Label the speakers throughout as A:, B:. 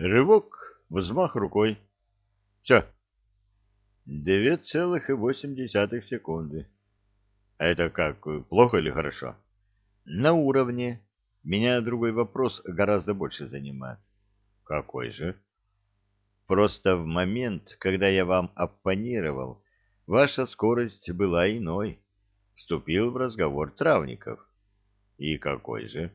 A: Рывок, взмах рукой. Все. Девять целых и восемь десятых секунды. А это как, плохо или хорошо? На уровне. Меня другой вопрос гораздо больше занимает. Какой же? Просто в момент, когда я вам оппонировал, ваша скорость была иной. Вступил в разговор Травников. И какой же?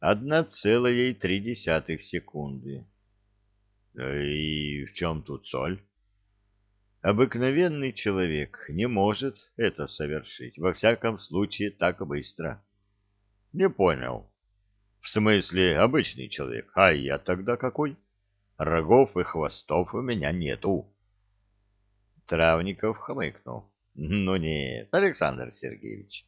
A: Одна целая три десятых секунды. И в чем тут соль? Обыкновенный человек не может это совершить, во всяком случае так быстро. Не понял. В смысле, обычный человек. А я тогда какой? Рогов и хвостов у меня нету. Травников хмыкнул. Ну нет, Александр Сергеевич,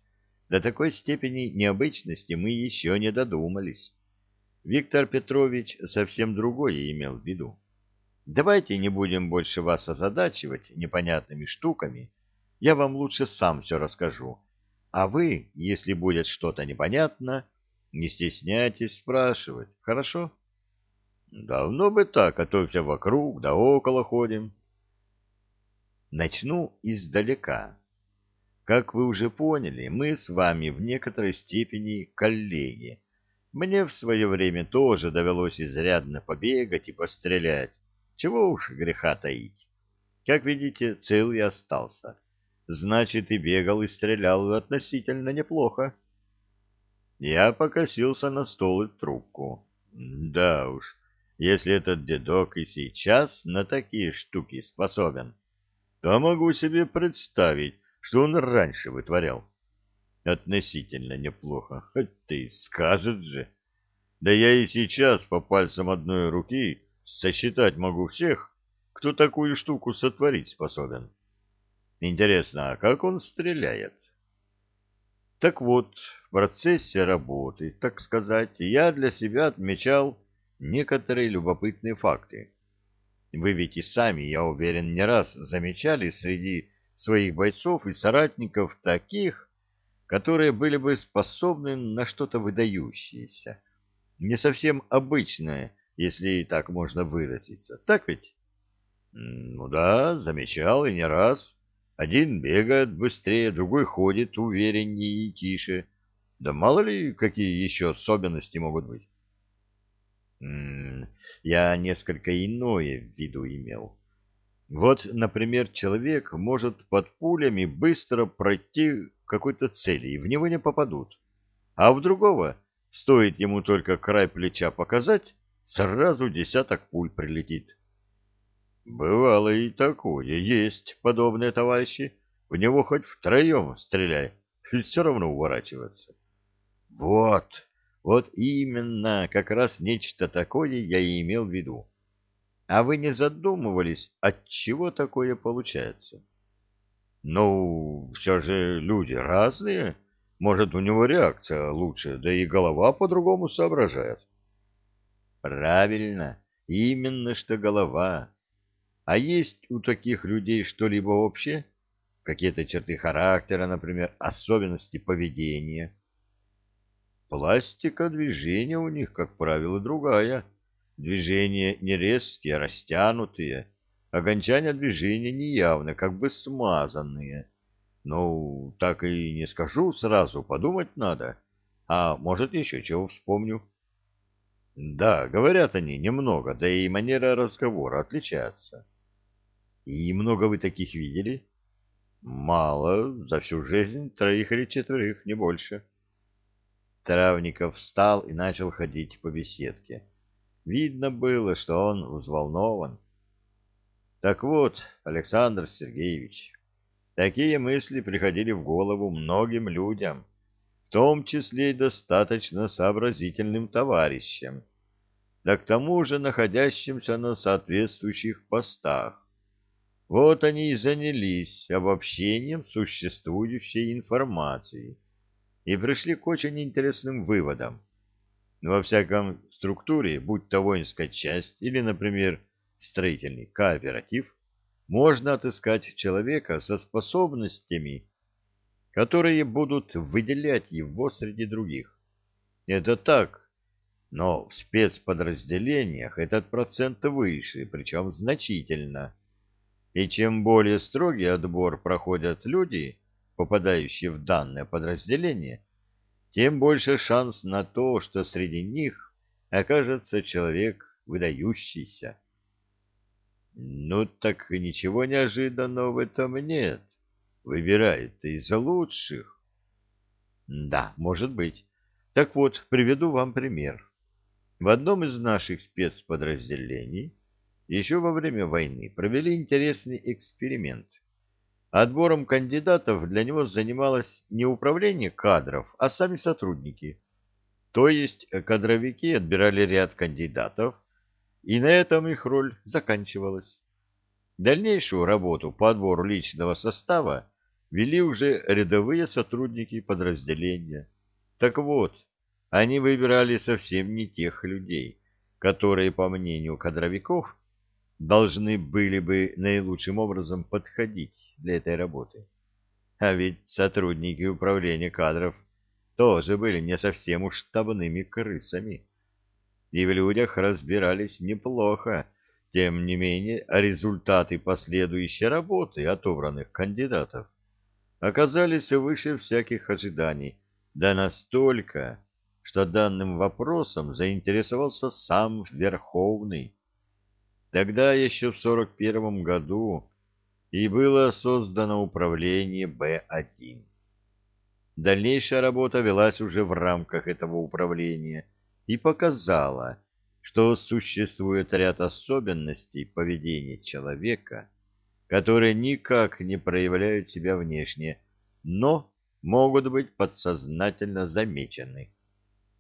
A: до такой степени необычности мы еще не додумались. Виктор Петрович совсем другое имел в виду. Давайте не будем больше вас озадачивать непонятными штуками. Я вам лучше сам все расскажу. А вы, если будет что-то непонятно, не стесняйтесь спрашивать, хорошо? Давно бы так, а то все вокруг да около ходим. Начну издалека. Как вы уже поняли, мы с вами в некоторой степени коллеги. Мне в свое время тоже довелось изрядно побегать и пострелять. Чего уж греха таить. Как видите, целый остался. Значит, и бегал, и стрелял относительно неплохо. Я покосился на стол и трубку. Да уж, если этот дедок и сейчас на такие штуки способен, то могу себе представить, что он раньше вытворял. Относительно неплохо. Хоть ты скажет же. Да я и сейчас по пальцам одной руки сосчитать могу всех, кто такую штуку сотворить способен. Интересно, а как он стреляет? Так вот, в процессе работы, так сказать, я для себя отмечал некоторые любопытные факты. Вы ведь и сами, я уверен, не раз замечали среди своих бойцов и соратников таких, которые были бы способны на что-то выдающееся, не совсем обычное, если и так можно выразиться. Так ведь? Ну да, замечал и не раз. Один бегает быстрее, другой ходит увереннее и тише. Да мало ли, какие еще особенности могут быть. Я несколько иное в виду имел. Вот, например, человек может под пулями быстро пройти какой-то цели, и в него не попадут. А в другого, стоит ему только край плеча показать, сразу десяток пуль прилетит. Бывало и такое, есть подобные товарищи. В него хоть втроем стреляй, все равно уворачиваться. Вот, вот именно, как раз нечто такое я и имел в виду. А вы не задумывались, от чего такое получается? Ну, все же люди разные. Может, у него реакция лучше, да и голова по-другому соображает. Правильно, именно что голова. А есть у таких людей что-либо общее? Какие-то черты характера, например, особенности поведения? Пластика движения у них, как правило, другая. Движения не резкие, а растянутые. Окончания движения неявно, как бы смазанные. Ну, так и не скажу сразу, подумать надо. А может, еще чего вспомню. Да, говорят они немного, да и манера разговора отличается. И много вы таких видели? Мало, за всю жизнь троих или четверых, не больше. Травников встал и начал ходить по беседке. Видно было, что он взволнован. Так вот, Александр Сергеевич, такие мысли приходили в голову многим людям, в том числе и достаточно сообразительным товарищам, да к тому же находящимся на соответствующих постах. Вот они и занялись обобщением существующей информации и пришли к очень интересным выводам. Во всяком структуре, будь то воинская часть или, например, строительный кооператив, можно отыскать человека со способностями, которые будут выделять его среди других. Это так, Но в спецподразделениях этот процент выше, причем значительно. И чем более строгий отбор проходят люди, попадающие в данное подразделение, тем больше шанс на то, что среди них окажется человек выдающийся. Ну так ничего неожиданного в этом нет. Выбирает из лучших. Да, может быть. Так вот, приведу вам пример. В одном из наших спецподразделений еще во время войны провели интересный эксперимент. Отбором кандидатов для него занималось не управление кадров, а сами сотрудники. То есть кадровики отбирали ряд кандидатов, и на этом их роль заканчивалась. Дальнейшую работу по отбору личного состава вели уже рядовые сотрудники подразделения. Так вот, они выбирали совсем не тех людей, которые, по мнению кадровиков, должны были бы наилучшим образом подходить для этой работы. А ведь сотрудники управления кадров тоже были не совсем уж штабными крысами. И в людях разбирались неплохо, тем не менее результаты последующей работы отобранных кандидатов оказались выше всяких ожиданий, да настолько, что данным вопросом заинтересовался сам Верховный Тогда еще в 41 году и было создано управление Б-1. Дальнейшая работа велась уже в рамках этого управления и показала, что существует ряд особенностей поведения человека, которые никак не проявляют себя внешне, но могут быть подсознательно замечены.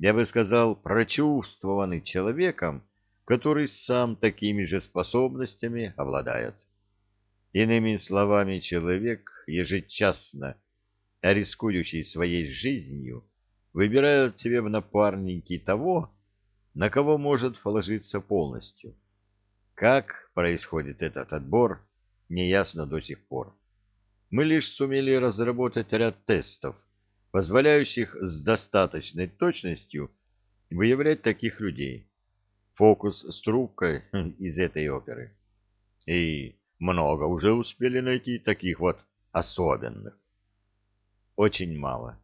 A: Я бы сказал, прочувствованы человеком, который сам такими же способностями обладает. Иными словами, человек ежечасно, рискующий своей жизнью, выбирает себе в напарники того, на кого может положиться полностью. Как происходит этот отбор, неясно до сих пор. Мы лишь сумели разработать ряд тестов, позволяющих с достаточной точностью выявлять таких людей фокус с трубкой из этой оперы. И много уже успели найти таких вот особенных. Очень мало.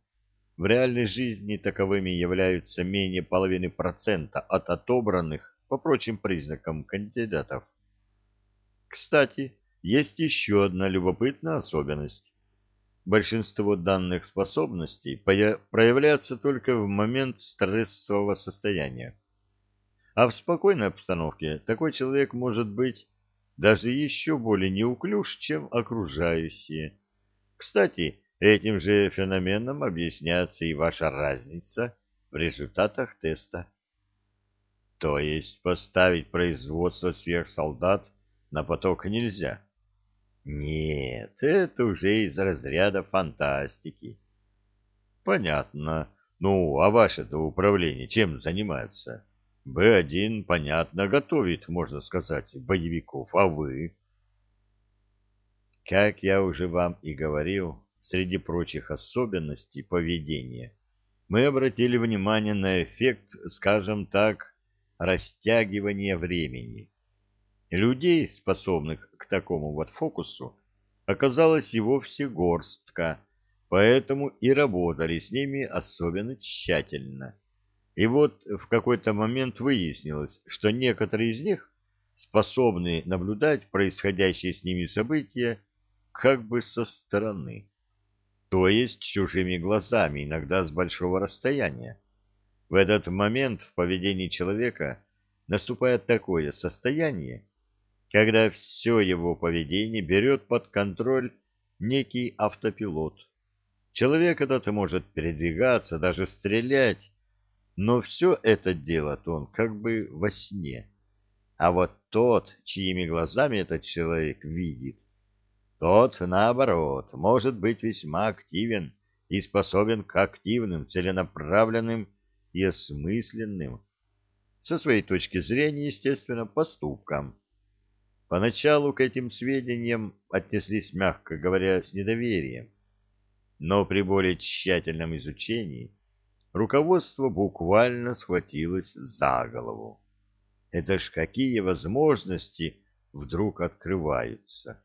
A: В реальной жизни таковыми являются менее половины процента от отобранных по прочим признакам кандидатов. Кстати, есть еще одна любопытная особенность. Большинство данных способностей проявляется только в момент стрессового состояния. А в спокойной обстановке такой человек может быть даже еще более неуклюж, чем окружающие. Кстати, этим же феноменом объясняется и ваша разница в результатах теста. То есть поставить производство сверхсолдат на поток нельзя? Нет, это уже из разряда фантастики. Понятно. Ну, а ваше-то управление чем занимается? Б-1, понятно, готовит, можно сказать, боевиков, а вы? Как я уже вам и говорил, среди прочих особенностей поведения, мы обратили внимание на эффект, скажем так, растягивания времени. Людей, способных к такому вот фокусу, оказалось и вовсе горстка, поэтому и работали с ними особенно тщательно. И вот в какой-то момент выяснилось, что некоторые из них способны наблюдать происходящие с ними события как бы со стороны, то есть чужими глазами, иногда с большого расстояния. В этот момент в поведении человека наступает такое состояние, когда все его поведение берет под контроль некий автопилот. Человек этот может передвигаться, даже стрелять, но все это делает он как бы во сне. А вот тот, чьими глазами этот человек видит, тот, наоборот, может быть весьма активен и способен к активным, целенаправленным и осмысленным, со своей точки зрения, естественно, поступкам. Поначалу к этим сведениям отнеслись, мягко говоря, с недоверием, но при более тщательном изучении руководство буквально схватилось за голову. Это ж какие возможности вдруг открываются!